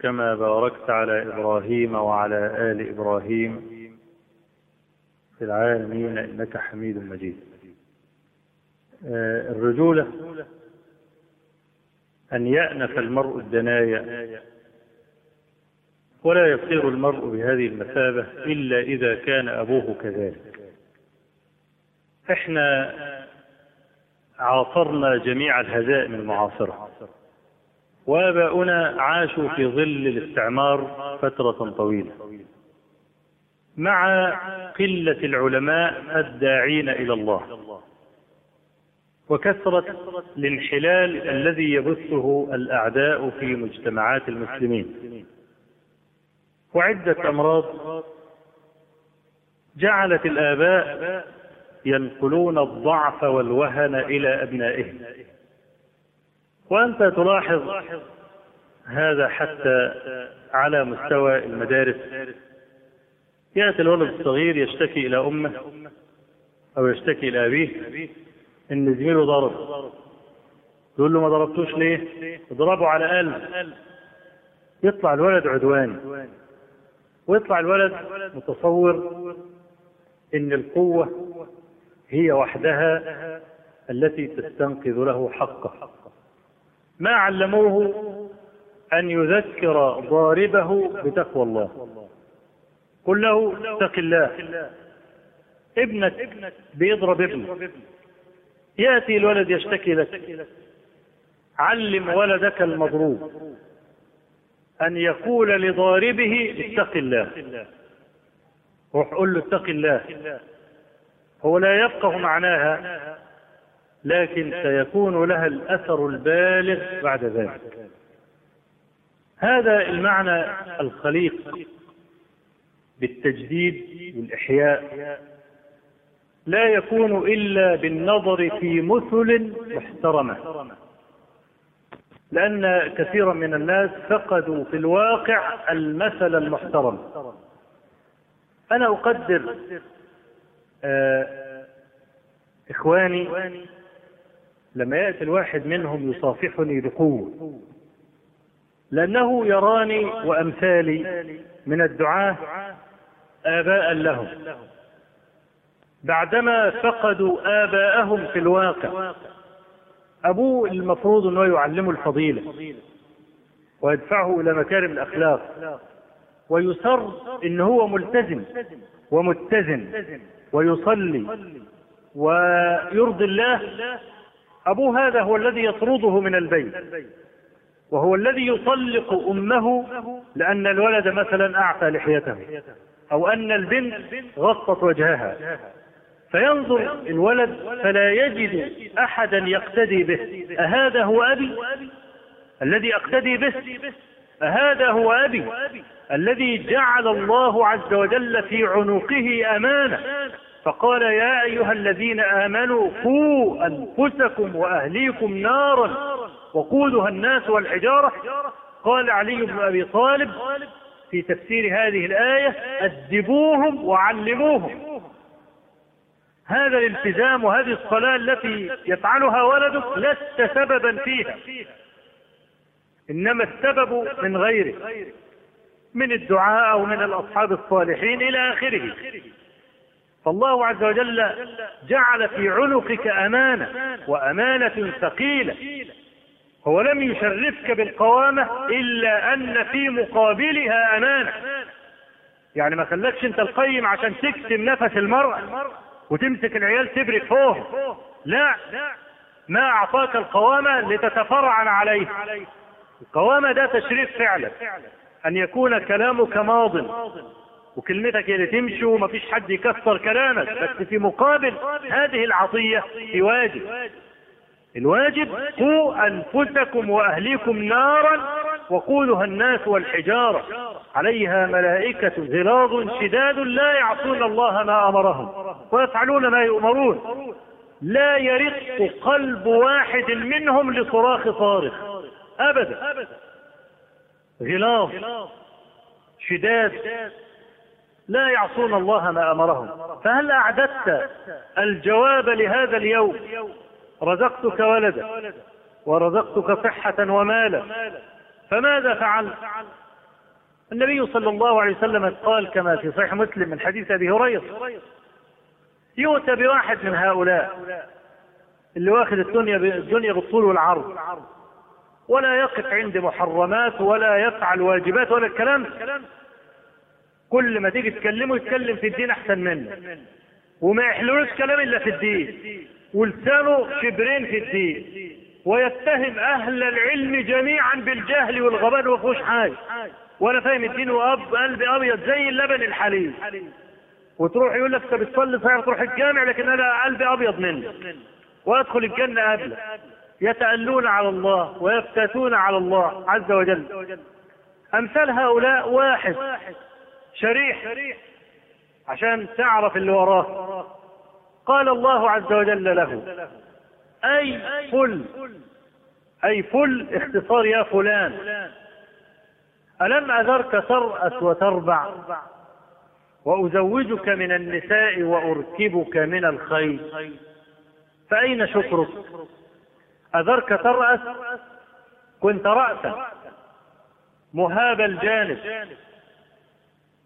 كما باركت على إبراهيم وعلى آل إبراهيم في العالمين إنك حميد مجيد. آه الرجولة أن يأنف المرء الدنايا ولا يصير المرء بهذه المثابة إلا إذا كان أبوه كذلك. إحنا عاصرنا جميع الهزائم المعاصرة. وآباؤنا عاشوا في ظل الاستعمار فترة طويلة. مع قلة العلماء الداعين إلى الله. وكثرة الانحلال الذي يبثه الأعداء في مجتمعات المسلمين. وعدة أمراض جعلت الآباء ينقلون الضعف والوهن إلى أبنائهم. وأنت تلاحظ هذا حتى على مستوى المدارس. يأتي الولد الصغير يشتكي إلى أمه أو يشتكي إلى أبيه إن زميله ضرب. يقول له ما ضربتوش ليه؟ اضربه على قلب. يطلع الولد عدواني ويطلع الولد متصور إن القوة هي وحدها التي تستنقذ له حقه. ما علموه أن يذكر ضاربه بتقوى الله. قل له اتق الله. ابنك بيضرب ابنك يأتي الولد يشتكي لك. علم ولدك المضروب. أن يقول لضاربه اتق الله. روح قل له اتق الله. هو لا يفقه معناها لكن سيكون لها الأثر البالغ بعد ذلك. هذا المعنى الخليق بالتجديد والإحياء. لا يكون إلا بالنظر في مثل محترمة لأن كثيرا من الناس فقدوا في الواقع المثل المحترم. أنا أقدر آه إخواني لما يأتي الواحد منهم يصافحني بقوة. لأنه يراني وأمثالي من الدعاة آباء لهم. بعدما فقدوا آباءهم في الواقع أبوه المفروض أنه يعلمه الفضيلة ويدفعه إلى مكارم الأخلاق ويسر إن هو ملتزم ومتزن ويصلي ويرضي الله أبوه هذا هو الذي يطرده من البيت وهو الذي يطلق أمه لأن الولد مثلا أعفى لحيته أو أن البنت غطت وجهها. فينظر الولد فلا يجد احدا يقتدي به. أهذا هو أبي؟ الذي أقتدي به. أهذا هو أبي؟ الذي جعل الله عز وجل في عنقه أمانة. فقال يا أيها الذين آمنوا قوا أنفسكم وأهليكم نارا وقودها الناس والحجارة. قال علي بن أبي طالب في تفسير هذه الآية ادبوهم وعلموهم. هذا الالتزام وهذه الصلاة التي يفعلها ولدك لست سببا فيها إنما السبب من غيرك من الدعاء أو من الأصحاب الصالحين إلى آخره. فالله عز وجل جعل في عنقك أمانة وأمانة ثقيلة. هو لم يشرفك بالقوامة إلا أن في مقابلها أمانة. يعني ما خلاكش أنت القيم عشان تكتم نفس المرأة وتمسك العيال تبرك فوق لا ما أعطاك القوامة لتتفرعن عليه. القوامة ده تشريف فعلا. أن يكون كلامك ماض. وكلمتك اللي تمشي ومفيش حد يكسر كلامك بس في مقابل هذه العطية في واجب. الواجب قوا أنفسكم وأهليكم نارا وقودها الناس والحجارة. عليها ملائكة غلاظ شداد لا يعصون الله ما أمرهم ويفعلون ما يؤمرون. لا يرق قلب واحد منهم لصراخ صارخ. أبدا. غلاظ شداد لا يعصون الله ما أمرهم. فهل أعددت الجواب لهذا اليوم؟ رزقتك ولدا ورزقتك صحة ومالا. فماذا فعلت؟ النبي صلى الله عليه وسلم قال كما في صحيح مسلم من حديث أبي هريرة يؤتى بواحد من هؤلاء اللي واخد الدنيا الدنيا بالطول والعرض ولا يقف عند محرمات ولا يفعل واجبات ولا الكلام كل ما تيجي تكلمه يتكلم في الدين أحسن منك وما يحلولوش كلام إلا في الدين. ولسانه شبرين في الدين. ويتهم أهل العلم جميعا بالجهل والغباء وما فيهوش حاجة وأنا فاهم الدين وأب قلبي أبيض زي اللبن الحليب. وتروح يقول لك انت بتصلي صحيح تروح الجامع لكن أنا قلبي أبيض منك وأدخل الجنة قبلك يتألون على الله ويفتتون على الله عز وجل. أمثال هؤلاء واحد. شريح عشان تعرف اللي وراه. قال الله عز وجل له أي فل أي فل اختصار يا فلان. ألم أذرك ترأس وتربع؟ وأزوجك من النساء وأركبك من الخيل. فأين شكرك؟ أذرك ترأس؟ كنت رأسا. مهاب الجانب.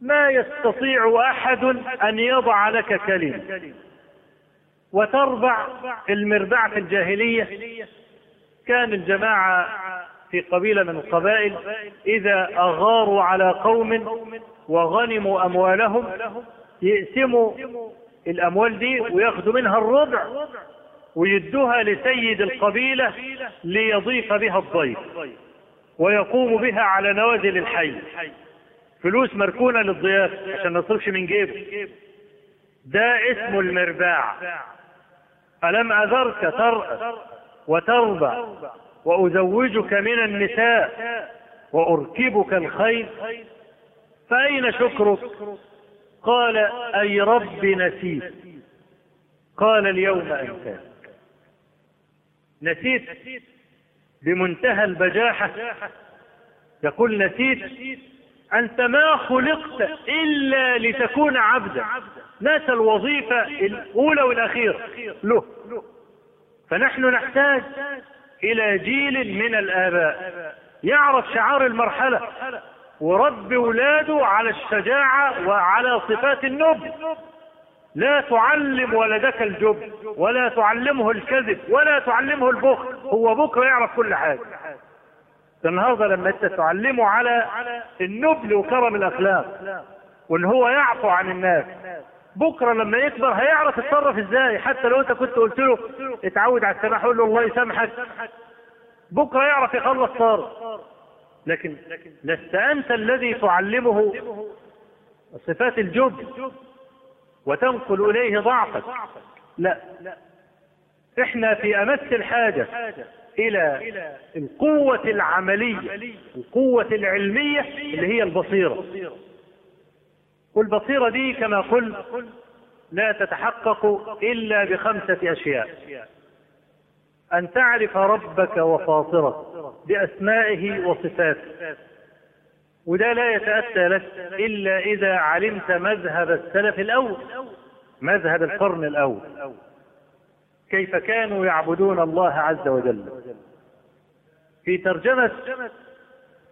ما يستطيع أحد أن يضع لك كلمة وتربع المربع في الجاهلية. كان الجماعة في قبيلة من القبائل إذا أغاروا على قوم وغنموا أموالهم يقسموا الأموال دي وياخدوا منها الربع ويدوها لسيد القبيلة ليضيف بها الضيف ويقوم بها على نوازل الحي. فلوس مركونة للضياف عشان ما من جيبه. ده اسمه المرباع. ألم أذرك ترأس وتربع وأزوجك من النساء وأركبك الخيل؟ فأين شكرك؟ قال أي رب نسيت. قال اليوم أنساك. نسيت بمنتهى البجاحة؟ يقول نسيت أنت ما خلقت إلا لتكون عبدا. نسى الوظيفة الأولى والأخيرة. له. فنحن نحتاج إلى جيل من الآباء يعرف شعار المرحلة ورب ولاده على الشجاعة وعلى صفات النبل لا تعلم ولدك الجبن ولا تعلمه الكذب ولا تعلمه البخل. هو بكرة يعرف كل حاجة. النهارده لما أنت تعلمه على النبل وكرم الأخلاق. وإن هو يعفو عن الناس. بكرة لما يكبر هيعرف يتصرف إزاي. حتى لو أنت كنت قلت له اتعود على السماح قول له الله يسامحك. بكرة يعرف يخلص صار. لكن لست أنت الذي تعلمه صفات الجبن وتنقل إليه ضعفك. لا. إحنا في أمس الحاجة. إلى القوة العملية القوة العلمية اللي هي البصيرة. والبصيرة دي كما قلت لا تتحقق إلا بخمسة أشياء. أن تعرف ربك وفاطرك بأسمائه وصفاته. وده لا يتأتى لك إلا إذا علمت مذهب السلف الأول مذهب القرن الأول. كيف كانوا يعبدون الله عز وجل. في ترجمة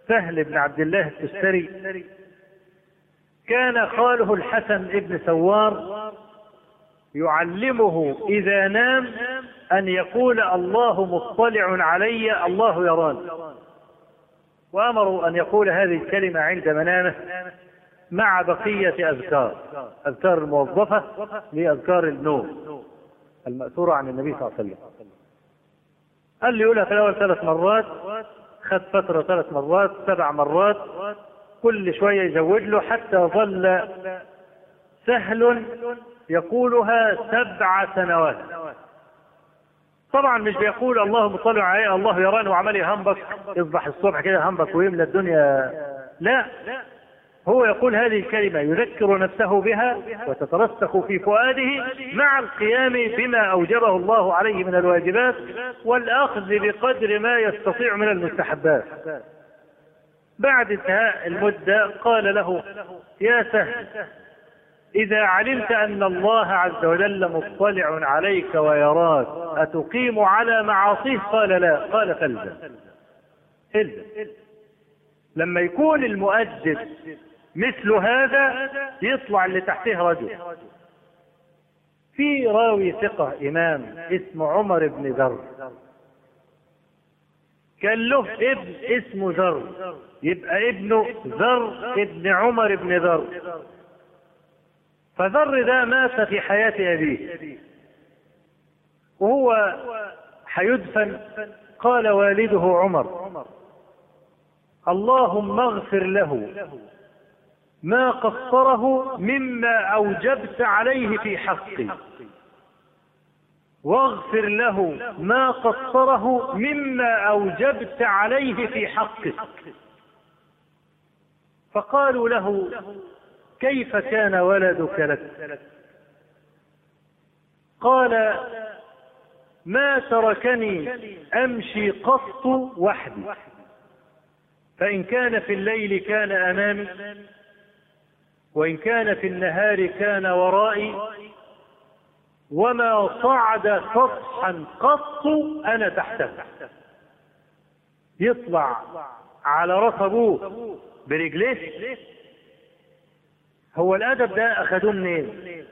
سهل بن عبد الله التستري كان خاله الحسن ابن سوار يعلمه إذا نام أن يقول الله مطلع علي الله يراني وأمروا أن يقول هذه الكلمة عند منامه مع بقية أذكار أذكار الموظفة لأذكار النوم. المأثورة عن النبي صلى الله عليه وسلم. قال لي يقولها في الأول ثلاث مرات خد فترة ثلاث مرات سبع مرات كل شوية يزود له حتى ظل سهل يقولها سبع سنوات. طبعا مش بيقول الله مطلع عليه الله يراني وعمال يهنبك يصبح الصبح كده هنبك ويملى الدنيا. لا. هو يقول هذه الكلمة يذكر نفسه بها وتترسخ في فؤاده مع القيام بما أوجبه الله عليه من الواجبات والأخذ بقدر ما يستطيع من المستحبات. بعد انتهاء المدة قال له يا سهل إذا علمت أن الله عز وجل مطلع عليك ويراك أتقيم على معاصيه قال لا قال فالزم الزم لما يكون المؤدب مثل هذا يطلع اللي تحته رجل. في راوي ثقة إمام اسمه عمر بن ذر كان له ابن اسمه ذر يبقى ابنه ذر ابن عمر بن ذر فذر ده مات في حياة أبيه. وهو حيدفن. قال والده عمر اللهم اغفر له. ما قصره مما أوجبت عليه في حقي. واغفر له ما قصره مما أوجبت عليه في حقك فقالوا له كيف كان ولدك لك؟ قال ما تركني أمشي قط وحدي. فإن كان في الليل كان أمامي وإن كان في النهار كان ورائي وما صعد سطحا قط أنا تحته. يطلع على رأس أبوه برجليه. هو الأدب ده أخذوه منين؟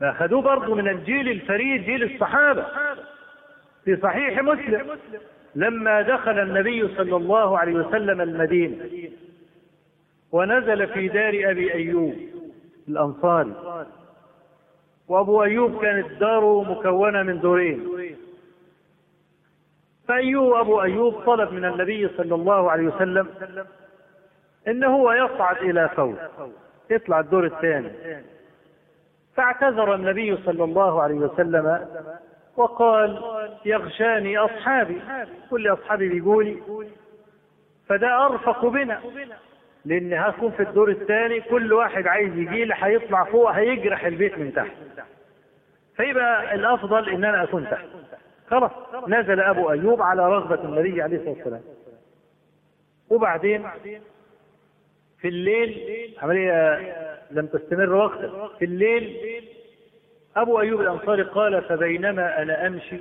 ما أخذوه برضه من الجيل الفريد جيل الصحابة. في صحيح مسلم لما دخل النبي صلى الله عليه وسلم المدينة ونزل في دار أبي أيوب الأنصاري. وأبو أيوب كانت داره مكونة من دورين. فأيوب ابو أيوب طلب من النبي صلى الله عليه وسلم ان هو يصعد إلى فوق يطلع الدور الثاني. فاعتذر النبي صلى الله عليه وسلم وقال يغشاني أصحابي. كل أصحابي بيقولي فده أرفق بنا. لأن هكون في الدور الثاني كل واحد عايز يجي لي هيطلع فوق هيجرح البيت من تحت. فيبقى الأفضل إن أنا أكون تحت. خلاص. نزل أبو أيوب على رغبة النبي عليه الصلاة والسلام. وبعدين في الليل عملية لم تستمر وقتا. في الليل أبو أيوب الأنصاري قال فبينما أنا أمشي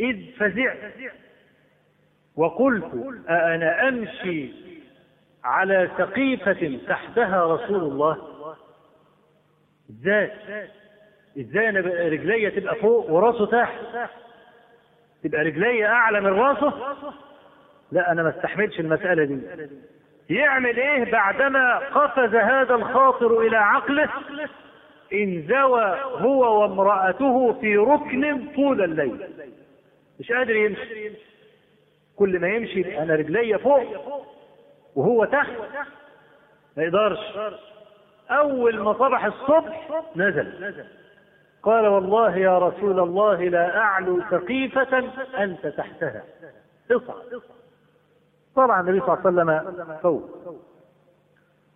إذ فزعت. وقلت أأنا أمشي على سقيفة تحتها رسول الله. إزاي؟ إزاي أنا رجلي تبقى فوق وراسه تحت؟ تبقى رجلي أعلى من راسه؟ لا أنا ما استحملش المسألة دي. يعمل إيه بعدما قفز هذا الخاطر إلى عقله؟ انزوى هو وامرأته في ركن طول الليل. مش قادر يمشي. كل ما يمشي أنا رجلي فوق. وهو تحت ما يقدرش. أول ما صبح الصبح نزل. قال والله يا رسول الله لا أعلو سقيفة أنت تحتها. اصعد. طلع النبي صلى الله عليه وسلم فوق.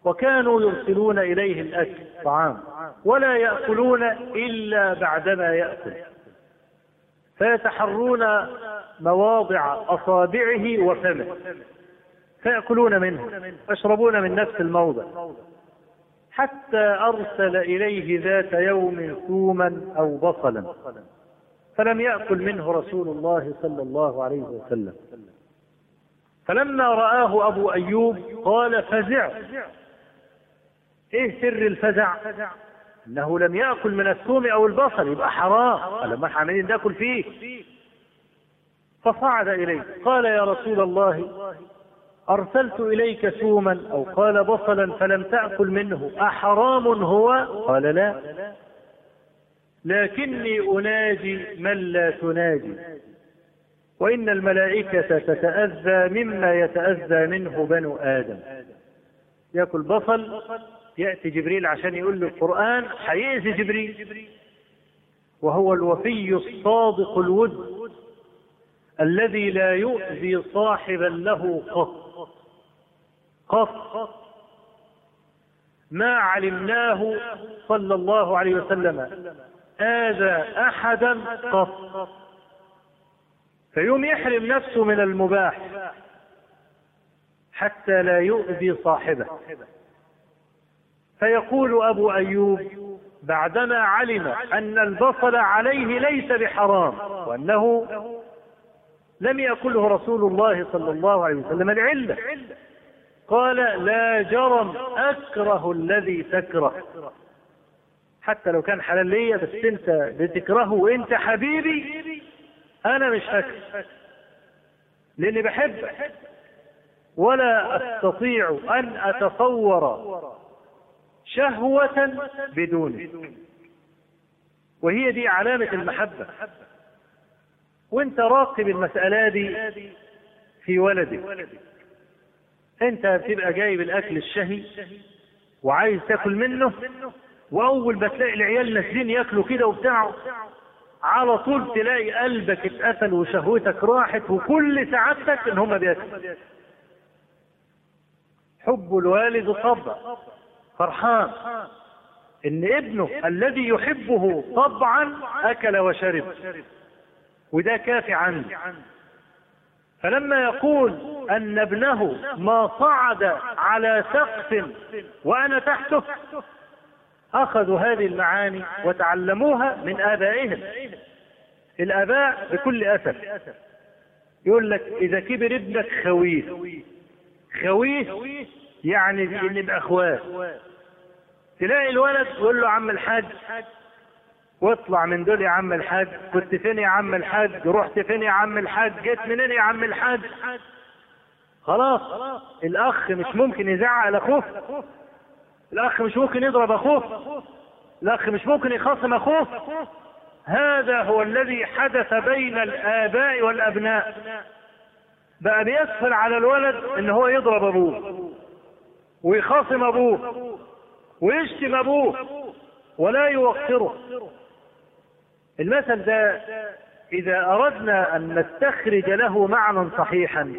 وكانوا يرسلون إليه الأكل طعام. ولا يأكلون إلا بعدما يأكل. فيتحرون مواضع أصابعه وفمه. فيأكلون منه ويشربون من نفس الموضع. حتى أرسل إليه ذات يوم ثوما أو بصلا فلم يأكل منه رسول الله صلى الله عليه وسلم. فلما رآه أبو أيوب قال فزع. إيه سر الفزع؟ إنه لم يأكل من الثوم أو البصل يبقى حرام. لما إحنا عمالين نأكل فيه. فصعد إليه قال يا رسول الله أرسلت إليك ثوما أو قال بصلا فلم تأكل منه أحرام هو؟ قال لا. لكني أناجي من لا تناجي وإن الملائكة تتأذى مما يتأذى منه بنو آدم. يأكل بصل يأتي جبريل عشان يقول له القرآن هيأذي جبريل. وهو الوفي الصادق الود الذي لا يؤذي صاحبا له قط. قط. ما علمناه صلى الله عليه وسلم. آذى أحدا قط. فيوم يحرم نفسه من المباح حتى لا يؤذي صاحبه. فيقول أبو أيوب بعدما علم أن البصل عليه ليس بحرام وأنه لم يأكله رسول الله صلى الله عليه وسلم العلة قال لا جرم أكره الذي تكره. حتى لو كان حلال ليا بس أنت بتكرهه وأنت حبيبي أنا مش هكره لأني بحبك. ولا أستطيع أن أتصور شهوة بدونك وهي دي علامة المحبة. وأنت راقب المسألة دي في ولدك. انت بتبقى جايب الأكل الشهي وعايز تاكل منه وأول ما تلاقي العيال نازلين ياكلوا كده وبتاع على طول تلاقي قلبك اتقفل وشهوتك راحت وكل سعادتك إن هم بياكلوا. حب الوالد طبع فرحان إن ابنه الذي يحبه طبعا أكل وشرب وده كافي عنه. فلما يقول أن ابنه ما صعد على سقف وأنا تحته أخذوا هذه المعاني وتعلموها من آبائهم. الآباء بكل أسف يقول لك إذا كبر ابنك خويه خويه يعني نبقى اخوات تلاقي الولد يقول له عم الحاج واطلع من دول يا عم الحاج. كنت فين يا عم الحاج؟ رحت فين يا عم الحاج؟ جيت منين يا عم الحاج؟ خلاص. الأخ مش ممكن يزعق لاخوه الأخ مش ممكن يضرب أخوه. الأخ مش ممكن يخاصم أخوه. هذا هو الذي حدث بين الآباء والأبناء. بقى بيسهل على الولد إن هو يضرب أبوه. ويخاصم أبوه. ويشتم أبوه. ولا يوقره. المثل ده إذا أردنا أن نستخرج له معنى صحيحا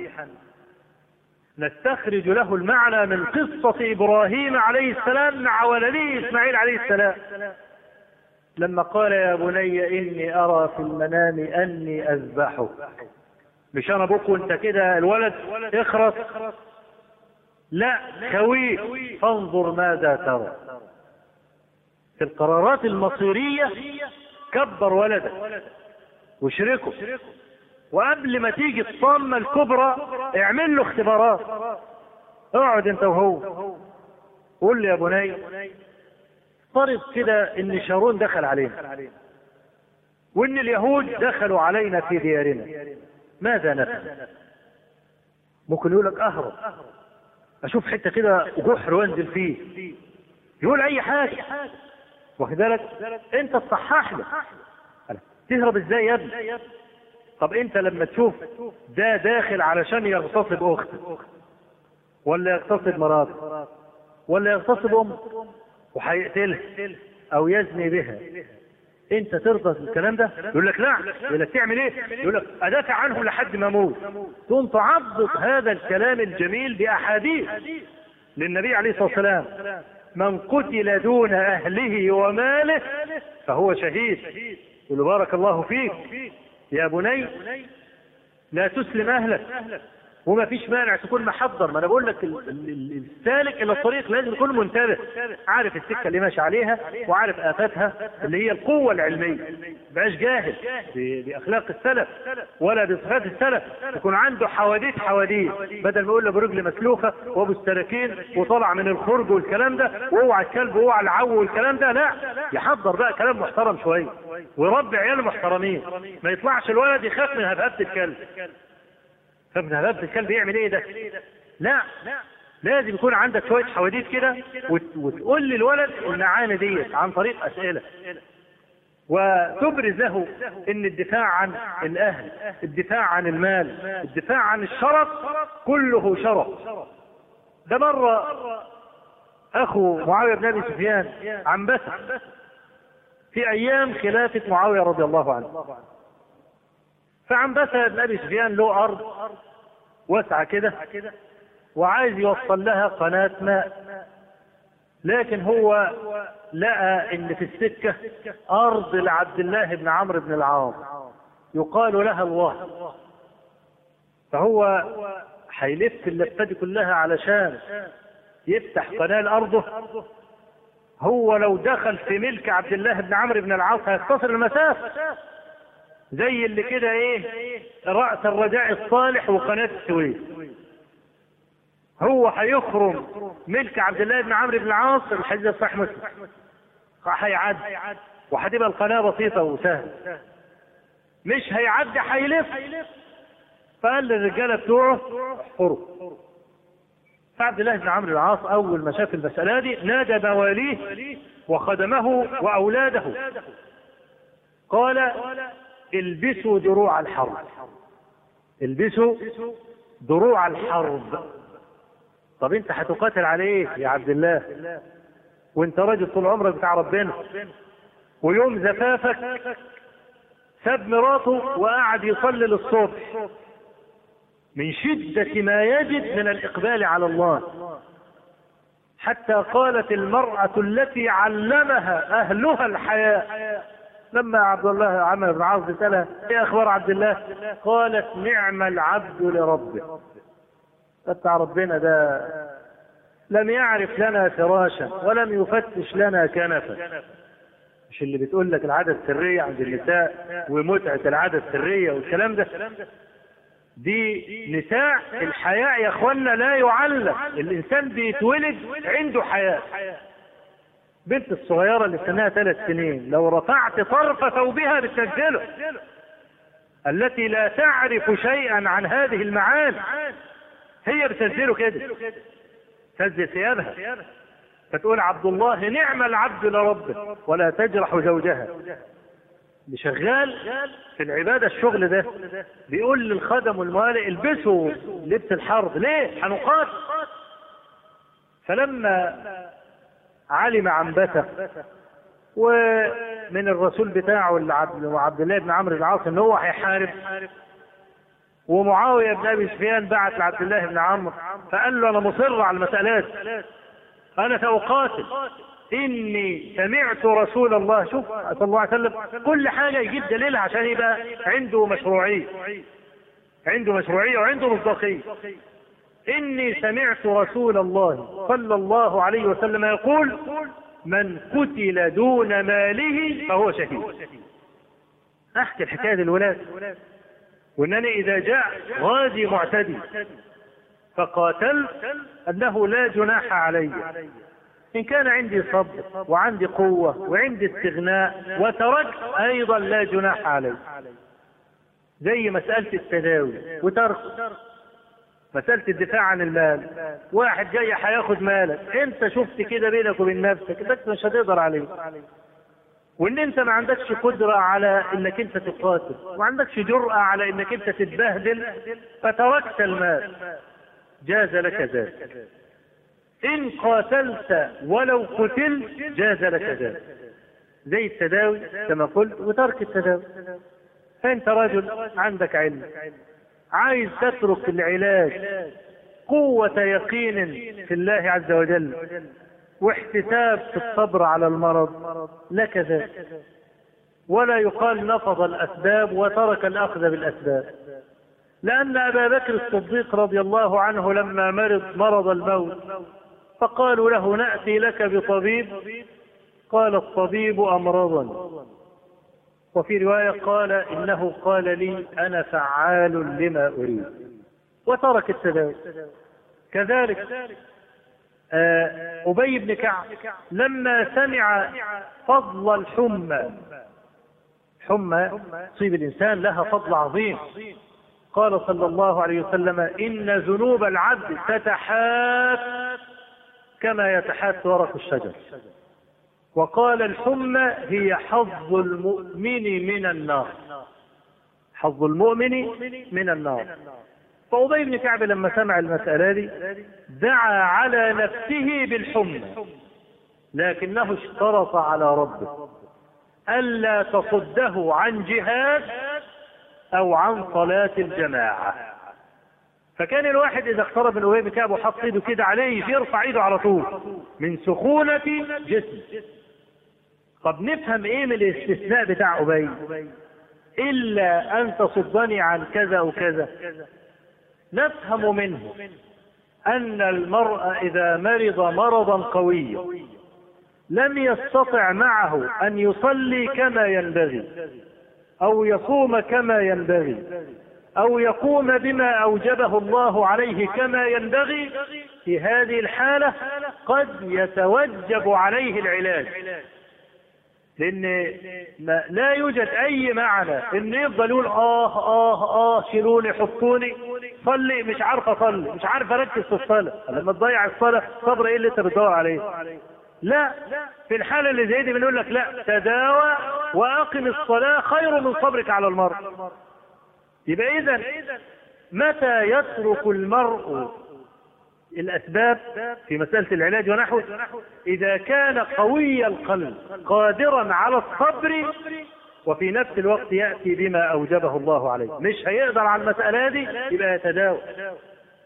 نستخرج له المعنى من قصة إبراهيم عليه السلام مع ولده إسماعيل عليه السلام. لما قال يا بني إني أرى في المنام أني أذبحك. مش أنا أبوك وانت كده الولد؟ اخرس. لا خويه فانظر ماذا ترى. في القرارات المصيرية كبر ولدك واشركه وقبل ما تيجي الطامة الكبرى اعمل له اختبارات. اقعد انت وهو. قول لي يا بني افترض كده إن شارون دخل علينا وإن اليهود دخلوا علينا في ديارنا ماذا نفعل؟ ممكن يقول لك أهرب. أشوف حتة كده جحر وأنزل فيه. يقول أي حاجة. واخد بالك؟ انت تصحح له تهرب إزاي يا ابني؟ طب انت لما تشوف ده داخل علشان يغتصب أختك ولا يغتصب مراتك ولا يغتصب أمك وهيقتلها أو يزني بها انت ترضى بالكلام ده؟ يقول لك لا. يقول لك تعمل إيه؟ يقول لك أدافع عنهم لحد ما أموت. تقوم تعضد هذا الكلام الجميل بأحاديث للنبي عليه الصلاة والسلام. من قتل دون أهله وماله فهو شهيد. يقول بارك الله فيك. يا بني لا تسلم أهلك. وما فيش مانع تكون محضر. ما أنا بقول لك ال- ال- ال- السالك إلى الطريق لازم يكون منتبه. عارف السكة اللي ماشي عليها وعارف آفاتها اللي هي القوة العلمية. بقاش جاهل بأخلاق السلف ولا بصفات السلف. يكون عنده حواديت حواديت. بدل ما يقول له برجل مسلوخه وابو وطلع من الخرج والكلام ده وأوعى الكلب وأوعى العو والكلام ده لا. يحضر بقى كلام محترم شوية. ويربي عيال محترمين. ما يطلعش الولد يخاف من هبهبه الكلب. فابن هباب الكلب يعمل إيه ده؟ لا لازم يكون عندك شوية حواديت كده وت- وتقول للولد المعاني ديت عن طريق أسئلة. وتبرز له إن الدفاع عن الأهل الدفاع عن المال الدفاع عن الشرف كله شرف. ده مرة أخو معاوية بن أبي سفيان عنبسه في أيام خلافة معاوية رضي الله عنه. فعنبسه بن أبي سفيان له أرض واسعة كده وعايز يوصل لها قناة ماء. لكن هو لقى إن في السكة أرض لعبد الله بن عمرو بن العاص يقال لها الله. فهو هيلف اللفة دي كلها علشان يفتح قناة لأرضه. هو لو دخل في ملك عبد الله بن عمرو بن العاص هيختصر المسافة. زي اللي كده إيه؟ رأس الرجاء الصالح وقناة السويس. هو هيخرم ملك عبد الله بن عمرو بن العاص الحديث صحيح مسلم. هيعدي وهتبقى القناة بسيطة وسهلة مش هيعدي هيلف فقال للرجالة بتوعه احفروا. فعبد الله بن عمرو العاص أول ما شاف المسألة دي نادى مواليه وخدمه وأولاده. قال البسوا دروع الحرب. البسوا دروع الحرب. طب انت هتقاتل على إيه يا عبد الله؟ وانت راجل طول عمرك بتاع ربنا. ويوم زفافك ساب مراته وقعد يصلي للصبح. من شدة ما يجد من الإقبال على الله. حتى قالت المرأة التي علمها أهلها الحياء لما عبد الله عمرو بن عاص سألها إيه أخبار عبد الله؟ قالت نعم العبد لربه. بتاع ربنا ده لم يعرف لنا فراشا ولم يفتش لنا كنفا. مش اللي بتقول لك العادة السرية عند النساء ومتعة العادة السرية والكلام ده دي نساء الحياء يا أخوانا لا يعلم الإنسان بيتولد عنده حياء بنت الصغيرة اللي سنها ثلاث سنين لو رفعت طرف ثوبها بتسجله. التي لا تعرف شيئا عن هذه المعاني هي بتسجله كده تسجل ثيابها. فتقول عبد الله نعم العبد لربه ولا تجرح زوجها. شغال في العبادة الشغل ده بيقول للخدم والموالئ البسوا لبس الحرب. ليه؟ هنقاتل. فلما علم عنبسة ومن الرسول بتاعه عبد الله بن عمرو العاص إن هو هيحارب ومعاوية بن أبي سفيان بعت لعبد الله بن عمرو فقال له أنا مصر على المسألات. أنا سأقاتل. إني سمعت رسول الله شوف صلى الله عليه وسلم كل حاجة يجيب دليلها عشان يبقى عنده مشروعية. عنده مشروعية وعنده مصداقية. إني سمعت رسول الله صلى الله عليه وسلم يقول من قتل دون ماله فهو شهيد. أحكي الحكاية للولاد. وأنني إذا جاء غازي معتدي فقاتلت أنه لا جناح علي. إن كان عندي صبر وعندي قوة وعندي استغناء وتركت أيضا لا جناح علي. زي مسألة التداوي وترك. مسألة الدفاع عن المال. واحد جاي هياخد مالك. انت شفت كده بينك وبين نفسك. انك مش هتقدر عليه. وان انت ما عندكش قدرة على انك انت تقاتل وما عندكش جرأة على انك انت تتبهدل فتركت المال. جاز لك ذلك. إن قاتلت ولو قتلت جاز لك ذلك. زي التداوي كما قلت وترك التداوي. فأنت رجل عندك علم. عايز تترك العلاج قوة يقين في الله عز وجل واحتساب في الصبر على المرض لك ذلك ولا يقال نفض الأسباب وترك الأخذ بالأسباب. لأن أبا بكر الصديق رضي الله عنه لما مرض مرض الموت فقالوا له نأتي لك بطبيب؟ قال الطبيب أمرضا وفي رواية قال إنه قال لي أنا فعال لما أريد. وترك التداوي. كذلك آه، أبي بن كعب لما سمع فضل الحمى حمى تصيب الإنسان لها فضل عظيم. قال صلى الله عليه وسلم إن ذنوب العبد تتحات كما يتحات ورق الشجر. وقال الحمى هي حظ المؤمن من النار. حظ المؤمن من النار. فأبي بن كعب لما سمع المسألة دي دعا على نفسه بالحمى لكنه اشترط على ربه. ألا تصده عن جهاد أو عن صلاة الجماعة. فكان الواحد إذا اقترب من أبي بن كعب وحط إيده كده عليه يرفع إيده على طول من سخونة جسمه. طب نفهم إيه من الاستثناء بتاع أبي؟ إلا أن تصدني عن كذا وكذا. نفهم منه أن المرء إذا مرض مرضا قويا لم يستطع معه أن يصلي كما ينبغي أو يصوم كما ينبغي أو يقوم بما أوجبه الله عليه كما ينبغي في هذه الحالة قد يتوجب عليه العلاج. لأن ما لا يوجد أي معنى. إن يفضل يقول آه آه آه شيلوني حطوني. صلي مش عارف أصلي مش عارف أركز في الصلاة. لما تضيع الصلاة صبر إيه اللي أنت بتدور عليه؟ لا. في الحالة اللي زي دي بنقول لك لا. تداوى وأقم الصلاة خير من صبرك على المرء. يبقى إذا متى يترك المرء الأسباب في مسألة العلاج. ونحوه إذا كان قوي القلب قادرا على الصبر وفي نفس الوقت يأتي بما أوجبه الله عليه. مش هيقدر على المسألة دي يبقى يتداوى.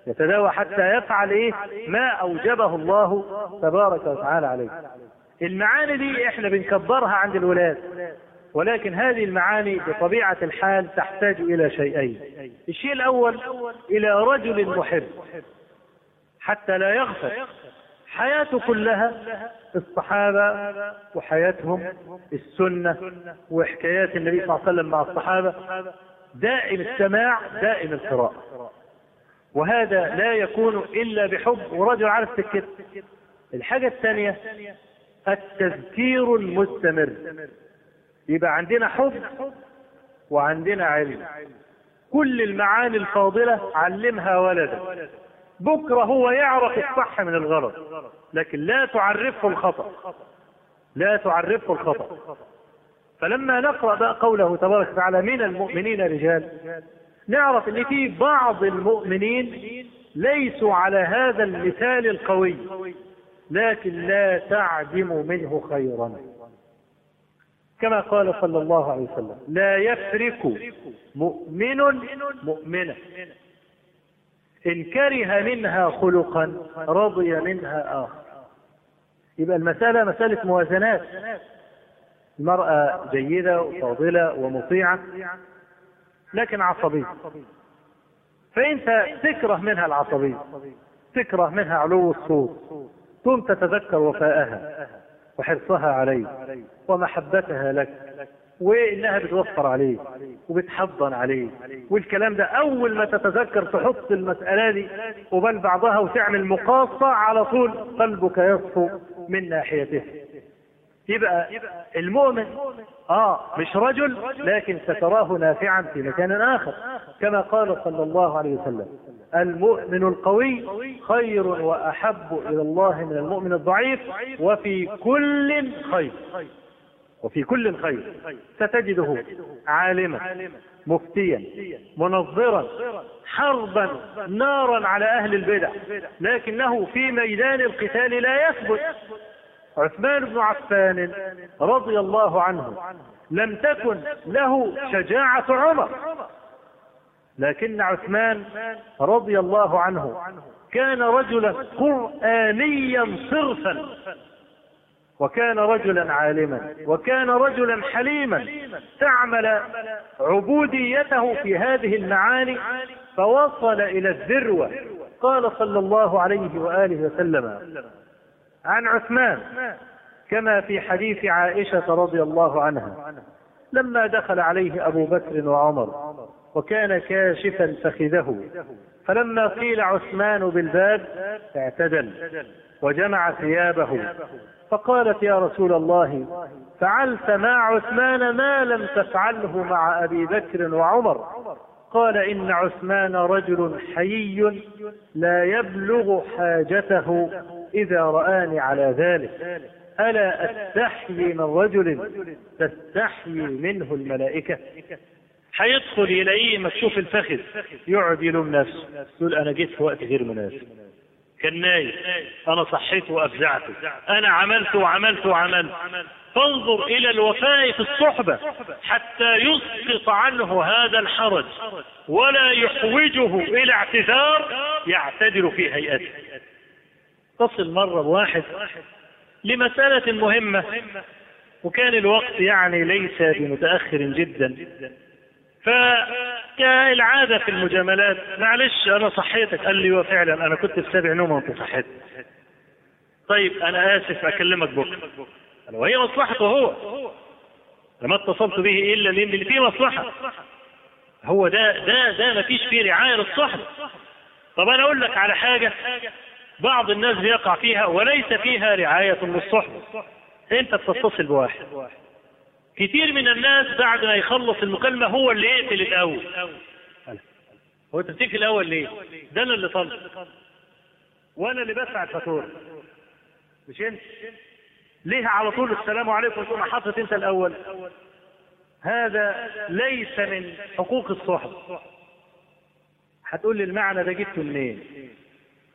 يتداوى حتى يفعل إيه؟ ما أوجبه الله تبارك وتعالى عليه. المعاني دي إحنا بنكبرها عند الولاد. ولكن هذه المعاني بطبيعة الحال تحتاج إلى شيئين. الشيء الأول إلى رجل محب. حتى لا يغفل حياته كلها الصحابة وحياتهم السنة وحكايات النبي صلى الله عليه وسلم مع الصحابة. دائم السماع دائم القراءة. وهذا لا يكون إلا بحب ورجل عارف سكته الحاجة الثانية التذكير المستمر. يبقى عندنا حب وعندنا علم. كل المعاني الفاضلة علمها ولدك بكرة هو يعرف الصح من الغلط. لكن لا تعرفه الخطأ. لا تعرفه الخطأ. فلما نقرأ بقى قوله تبارك وتعالى من المؤمنين رجال نعرف إن في بعض المؤمنين ليسوا على هذا المثال القوي لكن لا تعدم منه خيرا. كما قال صلى الله عليه وسلم لا يفرك مؤمن مؤمنة. إن كره منها خلقا رضي منها آخر. يبقى المسألة مسألة موازنات. المرأة جيدة وفاضلة ومطيعة لكن عصبية. فأنت تكره منها العصبية تكره منها علو الصوت ثم تتذكر وفاءها وحرصها عليك ومحبتها لك. وإنها بتوفر عليك وبتحضن عليك. والكلام ده أول ما تتذكر تحط المسألة دي وبل بعضها وتعمل مقاصة على طول قلبك يصفو من ناحيته. يبقى المؤمن آه مش رجل لكن ستراه نافعا في مكان آخر. كما قال صلى الله عليه وسلم المؤمن القوي خير وأحب إلى الله من المؤمن الضعيف وفي كل خير. وفي كل خير ستجده عالما مفتيا منظرا حربا نارا على أهل البدع. لكنه في ميدان القتال لا يثبت. عثمان بن عفان رضي الله عنه لم تكن له شجاعة عمر. لكن عثمان رضي الله عنه كان رجلا قرآنيا صرفا. وكان رجلا عالما وكان رجلا حليما تعمل عبوديته في هذه المعاني فوصل إلى الذروة. قال صلى الله عليه وآله وسلم عن عثمان كما في حديث عائشة رضي الله عنها لما دخل عليه أبو بكر وعمر وكان كاشفا فخذه فلما قيل عثمان بالباب اعتدل وجمع ثيابه. فقالت يا رسول الله فعلت مع عثمان ما لم تفعله مع أبي بكر وعمر. قال إن عثمان رجل حيي لا يبلغ حاجته إذا رآني على ذلك. ألا أستحيي من رجل تستحيي منه الملائكة؟ هيدخل يلاقيه مكشوف الفخذ يقعد يلوم نفسه يقول أنا جيت في وقت غير مناسب. كان نايم أنا صحيته وافزعته أنا عملت وعملت وعملت. فانظر إلى الوفاء في الصحبة حتى يسقط عنه هذا الحرج ولا يحوجه إلى اعتذار يعتذر في هيئته. تصل مرة بواحد لمسألة مهمة وكان الوقت يعني ليس بمتأخر جدا. فكالعادة في المجاملات معلش أنا صحيتك قال لي وفعلا أنا كنت في سابع نوم وأنت صحيت. طيب أنا آسف أكلمك بكرة. وهي مصلحته هو. لما اتصلت به إلا لأن فيه مصلحة. هو ده ده ده ما فيش فيه رعاية للصحبة. طب أنا أقول لك على حاجة. بعض الناس بيقع فيها وليس فيها رعاية للصحبة. أنت بتتصل بواحد. كتير من الناس بعد ما يخلص المكالمة هو اللي يقفل الأول. هو انت الأول ليه؟ ده أنا اللي طلب وأنا اللي بدفع الفاتورة. مش أنت؟ ليه على طول السلام عليكم تقوم حاطط أنت الأول؟ هذا ليس من حقوق الصحبة هتقول لي المعنى ده جبته منين؟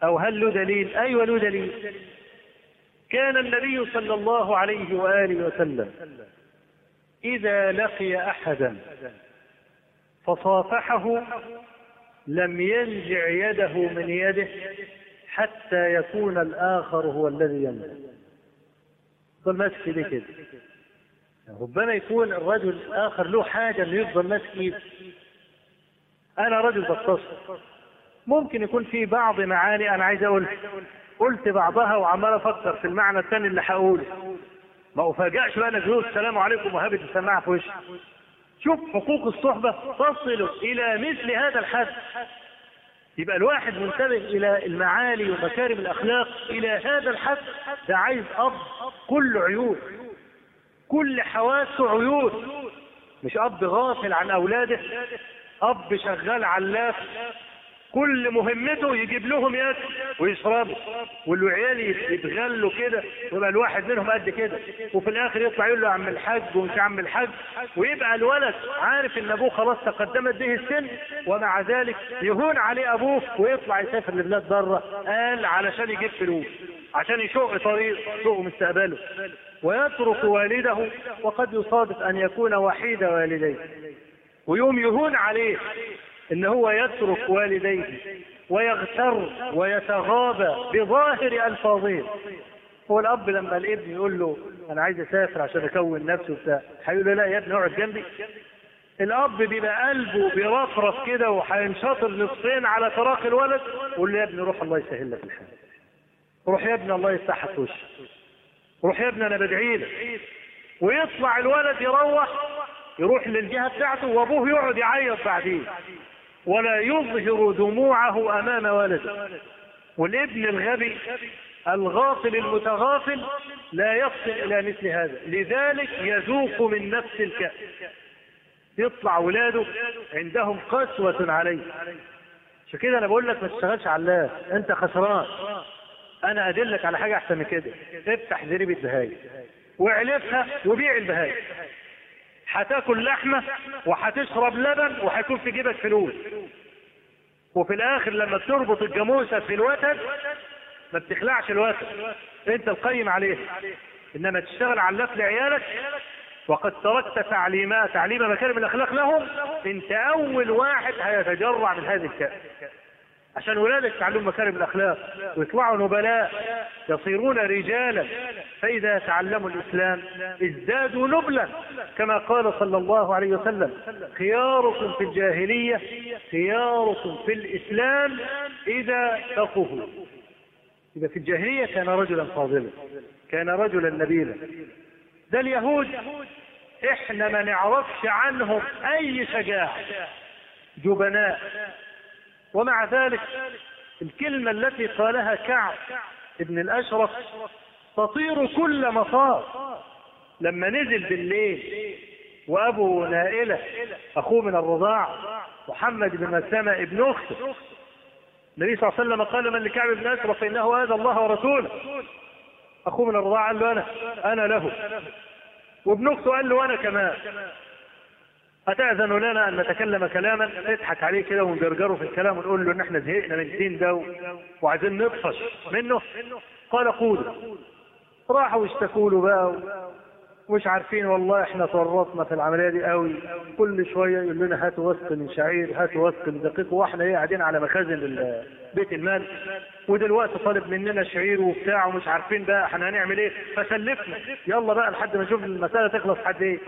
أو هل له دليل؟ أيوه له دليل. كان النبي صلى الله عليه وآله وسلم إذا لقي أحدا فصافحه لم ينزع يده من يده حتى يكون الآخر هو الذي ينزع. يفضل ماسك ايديه كده ربما يكون الرجل الآخر له حاجة إنه يفضل ماسك أنا رجل بتصل ممكن يكون في بعض معاني أنا عايز أقول قلت بعضها وعمال أفكر في المعنى الثاني اللي هقوله. ما افاجئش بقى انك السلام عليكم وهابت السماعة في وشي. شوف حقوق الصحبة تصل إلى مثل هذا الحد. يبقى الواحد منتبه إلى المعالي ومكارم الأخلاق إلى هذا الحد. ده عايز أب كل عيون كل حواسه عيون مش أب غافل عن أولاده أب شغال علاف. كل مهمته يجيب لهم ياكل ويشربوا. والعيال يتغلوا كده ويبقى الواحد منهم قد كده. وفي الآخر يطلع يقول له عم الحاج ومش عم الحاج ويبقى الولد عارف إن أبوه خلاص تقدمت به السن ومع ذلك يهون عليه أبوه ويطلع يسافر لبلاد بره قال علشان يجيب فلوس عشان يشق طريق سوق مستقبله. ويترك والده وقد يصادف أن يكون وحيد والديه. ويوم يهون عليه إن هو يترك والديه ويغتر ويتغاضى بظاهر الفاظه هو الأب لما الابن يقول له أنا عايز أسافر عشان أكون نفسي وبتاع هيقول له لا يا ابني اقعد جنبي. الأب بيبقى قلبه بيرفرف كده وهينشطر نصفين على فراق الولد يقول له يا ابني روح الله يسهل لك الحال. روح يا ابني الله يفتح وشك. روح يا ابني أنا بدعي لك. ويطلع الولد يروح يروح للجهة بتاعته وأبوه يقعد يعيط بعدين. ولا يظهر دموعه أمام ولده. والابن الغبي الغافل المتغافل لا يصل إلى مثل هذا. لذلك يذوق من نفس الكأس يطلع ولاده عندهم قسوة عليه. عشان كده أنا بقول لك ما تشتغلش على أنت خسران. أنا أدلك على حاجة أحسن من كده. افتح زريبة بهايم. واعلفها وبيع البهايم. هتاكل لحمة وهتشرب لبن وهيكون في جيبك فلوس. وفي الآخر لما بتربط الجاموسة في الوتد ما بتخلعش الوتد أنت القيم عليه. إنما تشتغل علاف لعيالك. وقد تركت تعليمات تعليم مكارم الأخلاق لهم. أنت أول واحد هيتجرع من هذه الكأس عشان ولادك يتعلموا مكارم الأخلاق ويطلعوا نبلاء يصيرون رجالا. فإذا تعلموا الإسلام ازدادوا نبلا كما قال صلى الله عليه وسلم خياركم في الجاهلية خياركم في الإسلام إذا فقهوا. إذا في الجاهلية كان رجلا فاضلا كان رجلا نبيلا. ده اليهود إحنا ما نعرفش عنهم أي شجاعة. جبناء ومع ذلك الكلمة التي قالها كعب ابن الأشرف تطير كل مطار لما نزل بالليل وأبو نائلة أخوه من الرضاع محمد بن مسلمة ابن أخته النبي صلى الله عليه وسلم قال من لكعب بن أشرف فإنه هذا الله ورسوله. أخوه من الرضاع قال له أنا أنا له. وابن أخته قال له أنا كمان. أتأذن لنا أن نتكلم كلاما نضحك عليه كده ونجرجره في الكلام ونقول له إن إحنا زهقنا من الدين ده وعايزين نطفش منه. قال قولوا. راحوا يشتكوا له بقى ومش عارفين والله إحنا تورطنا في العملية دي قوي. كل شوية يقول لنا هاتوا وسق من شعير هاتوا وسق من دقيق وإحنا إيه قاعدين على مخازن بيت المال. ودلوقتي طالب مننا شعير وبتاع ومش عارفين بقى إحنا هنعمل إيه. فسلفنا. يلا بقى لحد ما نشوف المسألة تخلص حد إيه.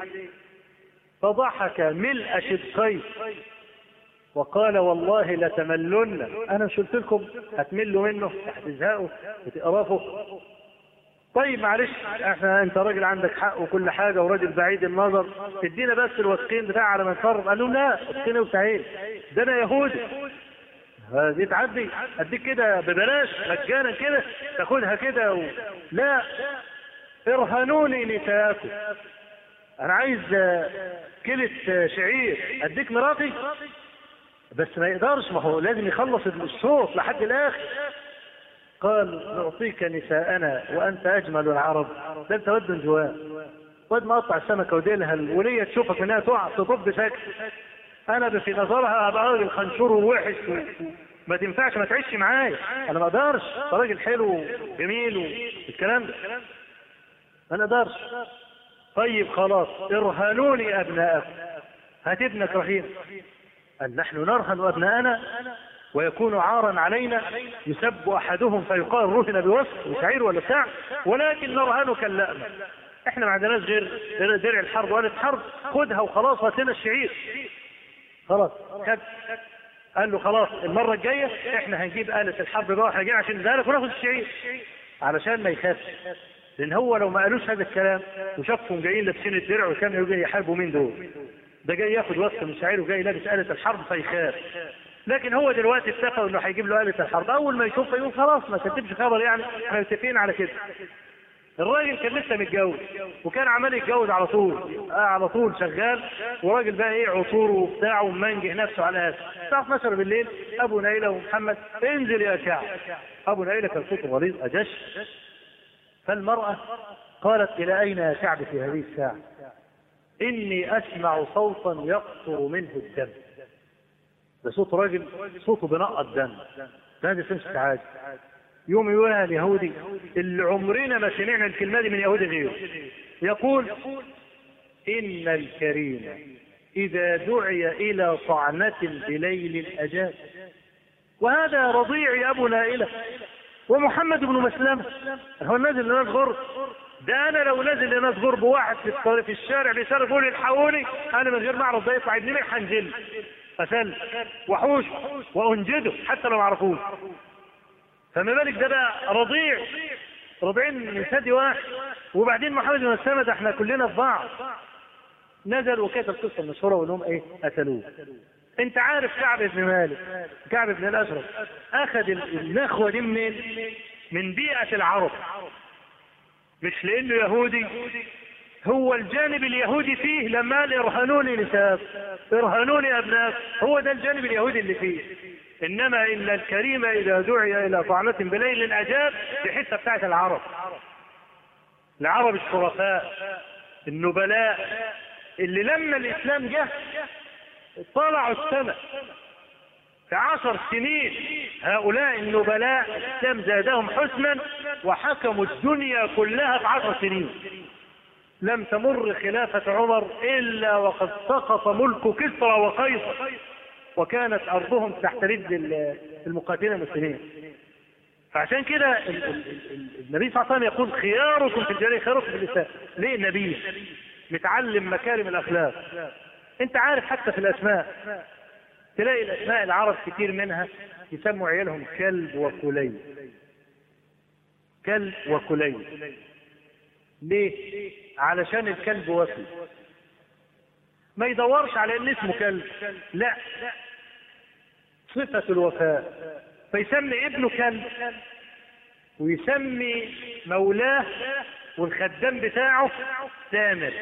فضحك ملء شدقيه وقال والله لتملن. أنا مش قلت لكم هتملوا منه هتزهقوا وتقرفوا طيب معلش إحنا أنت راجل عندك حق وكل حاجة وراجل بعيد النظر. ادينا بس الوثقين بتاع على ما نصرف قال لهم لا وثقين وسعيد ده أنا يهودي. دي تعدي. أديك كده ببلاش مجانا كده. تاخدها كده و... لا. ارهنوني نساءكم أنا عايز كيلة شعير. أديك مراتي بس ما يقدرش ما هو لازم يخلص الشوط لحد الآخر. قال نعطيك نساءنا وأنت أجمل العرب. ده أنت ود جوان ود ما أقطع السمكة وديلها الولية تشوفك إنها تقع تطب ساكت أنا في نظرها أبقى راجل خنشور ووحش. ما تنفعش ما تعيش معايا. أنا ما أقدرش. راجل حلو جميل والكلام ده. ما نقدرش طيب خلاص. ارهنوني أبناءكم. هات ابنك رهين. قال نحن نرهن أبناءنا ويكون عارا علينا يسب أحدهم فيقال رهن بوسط وشعير ولا بتاع ولكن نرهنك اللأمة. إحنا ما عندناش غير درع الحرب وآلة حرب. خدها وخلاص هات لنا الشعير. خلاص. خد. قال له خلاص المرة الجاية إحنا هنجيب آلة الحرب بقى جايين عشان ذلك وناخد الشعير. علشان ما يخافش. لأن هو لو ما قالوش هذا الكلام وشافهم جايين لابسين الدرع وكانوا يجي يحاربوا مين دول؟ ده جاي ياخد وسط من شعير وجاي لابس آلة الحرب فيخاف. لكن هو دلوقتي اتفق إنه هيجيب له آلة الحرب. أول ما يشوفها يقول خلاص ما كتبش خبر يعني. إحنا متفقين على كده. الراجل كان لسه متجوز وكان عمال يتجوز على طول. آه على طول شغال. وراجل بقى إيه عطور وبتاع ومنجه نفسه على هذا. الساعة 12 بالليل أبو نايله ومحمد انزل يا كعب أبو نايله كان صوته غليظ أجش. فالمرأة قالت إلى أين يا كعب في هذه الساعة؟ إني أسمع صوتا يقطر منه الدم. ده صوت راجل صوته بنقط دم ده هذه سمس عادي يوم يقولها اليهودي اللي عمرنا ما سمعنا الكلمة دي من يهودي غيره. يقول إن الكريم إذا دعي إلى طعنة بليل أجاب وهذا رضيع أبو نائلة. ومحمد بن مسلمة هو نازل لناس غرب ده أنا لو نازل لناس غرب واحد في في الشارع بيصرف يقول الحقوني. أنا من غير ما أعرف ده يطلع ابن مين هنزل اسال وحوش وأنجده حتى لو ما عرفوش. فما بالك ده بقى رضيع. رضيعين من ثدي واحد. وبعدين محمد بن مسلمة ده إحنا كلنا في بعض. نزل وكانت القصة المشهورة وانهم إيه؟ قتلوه. انت عارف كعب بن مالك كعب بن الاشرف أخذ النخوة دي منين؟ من بيئة العرب. مش لأنه يهودي هو الجانب اليهودي فيه لما قال ارهنوني نساء ارهنوني أبناء هو ده الجانب اليهودي اللي فيه. إنما ان الكريم إذا دعي إلى طعنة بليل أجاب في حتة بتاعت العرب. العرب الشرفاء النبلاء اللي لما الإسلام جه طلعوا السماء. في عشر سنين هؤلاء النبلاء الإسلام زادهم حسنا وحكموا الدنيا كلها في عشر سنين. لم تمر خلافة عمر إلا وقد سقط ملك كسرى وقيصر وكانت أرضهم تحت رد المقاتلين المسلمين. فعشان كده ال- ال- ال- النبي صلى الله عليه وسلم يقول خياركم في الجارية خياركم في النساء ليه النبي؟ متعلم مكارم الأخلاق. انت عارف حتى في الأسماء تلاقي الأسماء العرب كتير منها يسموا عيالهم كلب وكلي. كلب وكلي. ليه؟ علشان الكلب وفي. ما يدورش على إن اسمه كلب. لا. صفة الوفاء. فيسمي ابنه كلب. ويسمي مولاه والخدام بتاعه تامر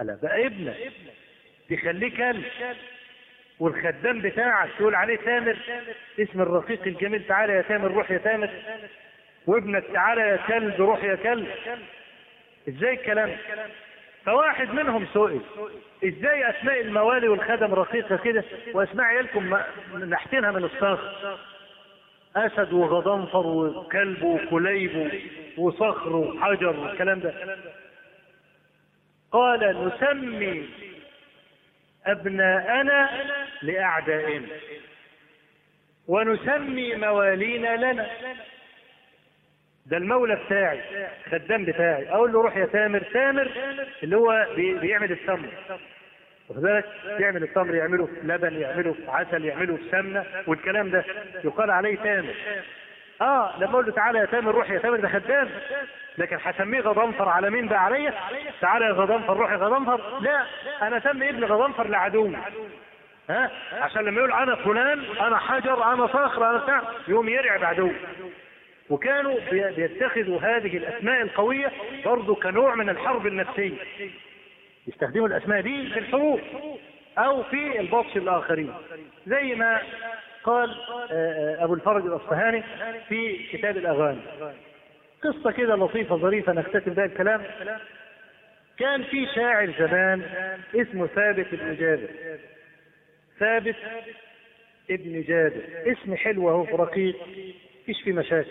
ألا بقى ابنك تخليه كلب والخدام بتاعك تقول عليه تامر. اسم الرقيق الجميل تعالى يا تامر روح يا تامر. وابنك تعالى يا كلب روح يا كلب. إزاي الكلام؟ فواحد منهم سئل إزاي أسماء الموالي والخدم رقيقه كده؟ وأسماء عيالكم نحتينها من الصخر أسد وغضنفر وكلب وكليب وصخر وحجر والكلام ده. قال نسمي أبناءنا لأعدائنا. ونسمي موالينا لنا. ده المولى بتاعي خدام بتاعي. أقول له روح يا تامر. تامر اللي هو بي- بيعمل التمر. واخد بالك؟ يعمل التمر يعمله لبن يعمله عسل يعمله سمنه والكلام ده يقال عليه تامر. آه لما أقول له تعالى يا تامر روح يا تامر ده خدام. لكن هسميه غضنفر على مين بقى عليا؟ تعالى يا غضنفر روح يا غضنفر. لا أنا أسمي ابن غضنفر لعدوي. ها؟ عشان لما يقول أنا فلان أنا حجر أنا صخر أنا بتاع يقوم يرعب عدو وكانوا بي- بيتخذوا هذه الأسماء القوية برضه كنوع من الحرب النفسية. يستخدموا الأسماء دي في الحروب أو في البطش الآخرين. زي ما قال آه، آه، أبو الفرج الأصفهاني في كتاب الأغاني. قصة كده لطيفة ظريفة نختتم بها الكلام. كان في شاعر زمان اسمه ثابت بن جابر. ثابت ابن جابر. اسم حلو أهو رقيق مفيش فيه مشاكل.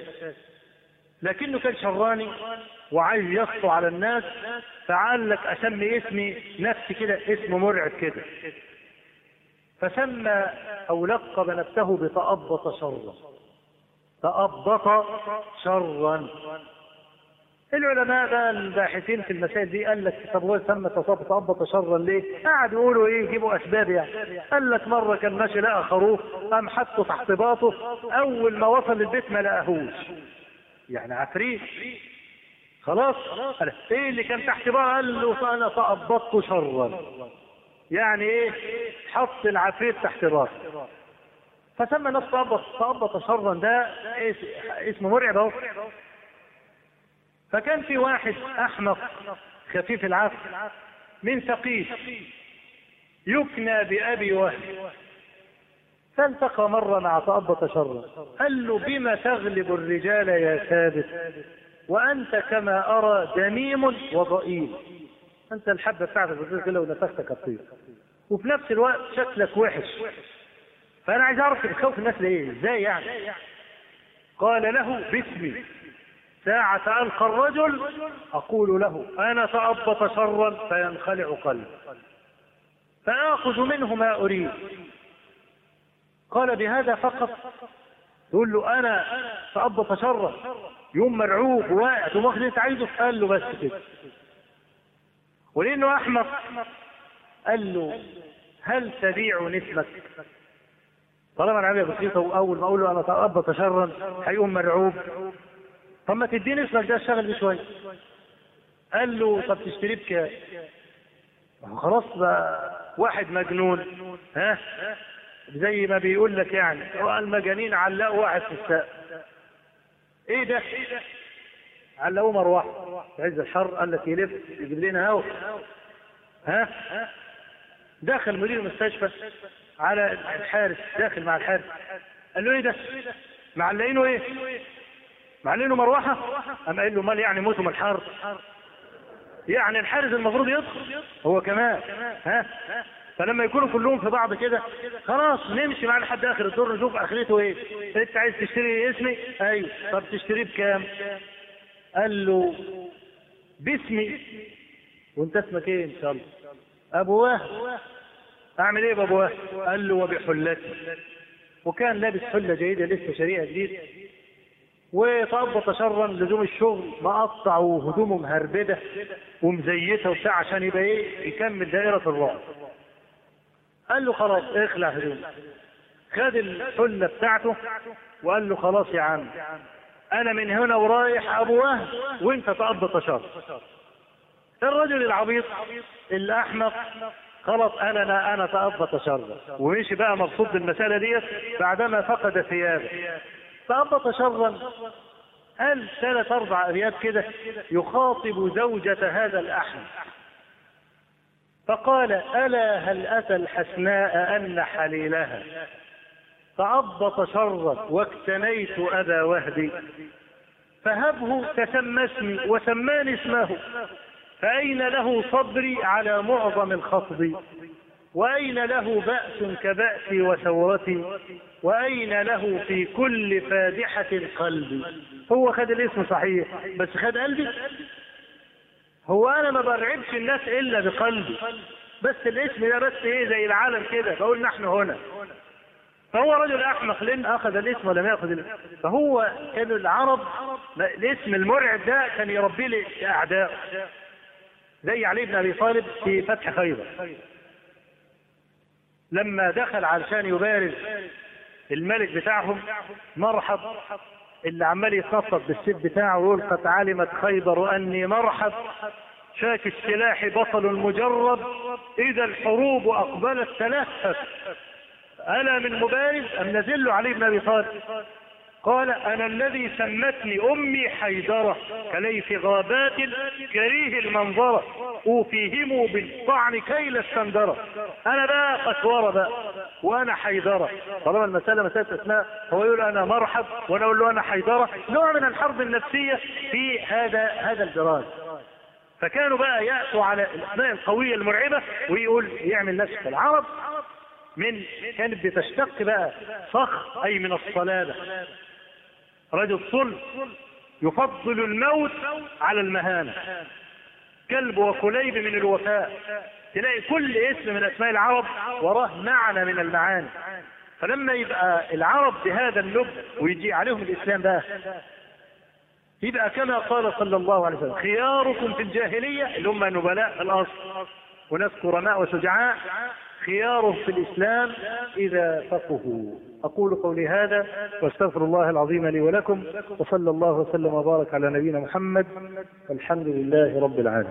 لكنه كان شراني وعايز يسطو على الناس فقال لك أسمي اسمي نفسي كده اسم مرعب كده. فسمى أو لقب نفسه بتأبط شرا. تأبط شرا. العلماء بقى الباحثين في المسائل دي قال لك طب هو سمى تأبط شرا ليه؟ قعدوا يقولوا إيه؟ يجيبوا أسباب يعني. قال لك مرة كان ماشي لقى خروف قام حطه تحت باطه أول ما وصل البيت ما لقاهوش. يعني عفريت. خلاص. إيه اللي كان تحت بقى قال له أنا تأبطت شرا. يعني إيه؟ حط العفريت تحت راسه فسمى نفسه تأبط تأبط شرا ده اس- اسم مرعب أهو. فكان في واحد أحمق خفيف العقل من ثقيف يكنى بأبي وهب. فالتقى مرة مع تأبط شرا قال له بما تغلب الرجال يا ثابت؟ وأنت كما أرى دميم وضئيل أنت الحبة بتاعتك بتقول كده ونفستك الطير وفي نفس الوقت شكلك وحش. فأنا عايز أعرف بتخوف الناس ليه؟ إزاي يعني؟ قال له باسمي. ساعة ألقى الرجل أقول له أنا تأبط شرا فينخلع قلبي. فآخذ منه ما أريد. قال بهذا فقط. يقول له أنا تأبط شرا. يوم مرعوب واقع. تقوم واخد أنت عايزه. قال له بس كده. ولأنه أحمق. قال له هل تبيع نسمك طالما العملية بسيطة وأول ما أقول له أنا تأبط شرا هيقوم مرعوب. طب ما تديني اسمك ده اشتغل بيه شوية. قال له طب تشتريه بكام؟ خلاص بقى واحد مجنون. ها؟ زي ما بيقول لك يعني المجانين علقوا واحد في السقف إيه ده؟ علقوه مروحه في عز الحر لك يلف يجيب لنا ها؟ دخل مدير المستشفى على الحارس داخل مع الحارس. قال له إيه ده؟ معلقينه إيه؟ معلقينه مروحة؟ قام قال له مال يعني موتوا من الحر؟ يعني الحارس المفروض يدخل هو كمان. ها؟ فلما يكونوا كلهم في بعض كده خلاص نمشي معاه لحد آخر الدور نشوف آخرته إيه. أنت عايز تشتري اسمي؟ أيوه. طب تشتريه بكام؟ قال له باسمي. وانت اسمك إيه إن شاء الله؟ أبو وهب أعمل إيه بابو وهب قال له وبحلتي وكان لابس حلة جيدة لسه شريعة جديد. وتقبط شرا لزوم الشغل مقطع وهدومه مهربدة ومزيته وبتاع عشان يبقى إيه يكمل دائرة الرعب. قال له خلاص اخلع هدومك. خد الحلة بتاعته وقال له خلاص يا عم أنا من هنا ورايح ابو وهب وأنت تقبط شر. الرجل العبيط الأحمق خلاص أنا أنا أنا تقبط شر ومشي بقى مبسوط بالمسألة ديت بعدما فقد ثيابه. فأبط شرا قال ثلاث أربع أبيات كده يخاطب زوجة هذا الأحمد فقال ألا هل أتى الحسناء أن حليلها؟ فأبط شرا واكتنيت أبا وهبي. فهبه تسمسني وسماني اسمه. فأين له صبري على معظم الخطب وأين له بأس كبأسي وثورتي وأين له في كل فادحة قلبي هو خد الاسم صحيح بس خد قلبي. هو أنا ما برعبش الناس إلا بقلبي. بس الاسم ده بس إيه زي العالم كده. بقول نحن هنا. فهو رجل أحمق لأن أخذ الاسم ولم يأخذ الاسم. فهو كانوا العرب الاسم المرعب ده كان يربي لي أعداء زي علي بن أبي طالب في فتح خيبر. لما دخل علشان يبارز الملك بتاعهم مرحب اللي عمال يتنطط بالسيف بتاعه ويقول قد علمت خيبر أني مرحب. شاك السلاح بطل مجرب إذا الحروب أقبلت تلهف الا من مبارز أم نزل علي بن أبي طالب؟ قال أنا الذي سمتني أمي حيدرة كليث غابات كريه المنظرة أوفيهم بالطعن كيل السندرة. أنا بقى قسورة بقى وأنا حيدرة. طالما المسألة مساله أسماء هو يقول أنا مرحب وأنا أقول له أنا حيدرة. نوع من الحرب النفسية في هذا هذا الجراد فكانوا بقى يأتوا على الاسماء القوية المرعبة ويقول يعمل نفس العرب من كانت بتشتق بقى صخ أي من الصلابة. رجل صلب يفضل الموت على المهانة. كلب وكليب من الوفاء. تلاقي كل اسم من أسماء العرب وراه معنى من المعاني. فلما يبقى العرب بهذا اللب ويجي عليهم الإسلام بقى يبقى كما قال صلى الله عليه وسلم خياركم في الجاهلية اللي هم نبلاء في الأصل وناس كرماء وشجعاء خيارهم في الإسلام إذا فقهوا أقول قولي هذا واستغفر الله العظيم لي ولكم وصلى الله وسلم وبارك على نبينا محمد والحمد لله رب العالمين.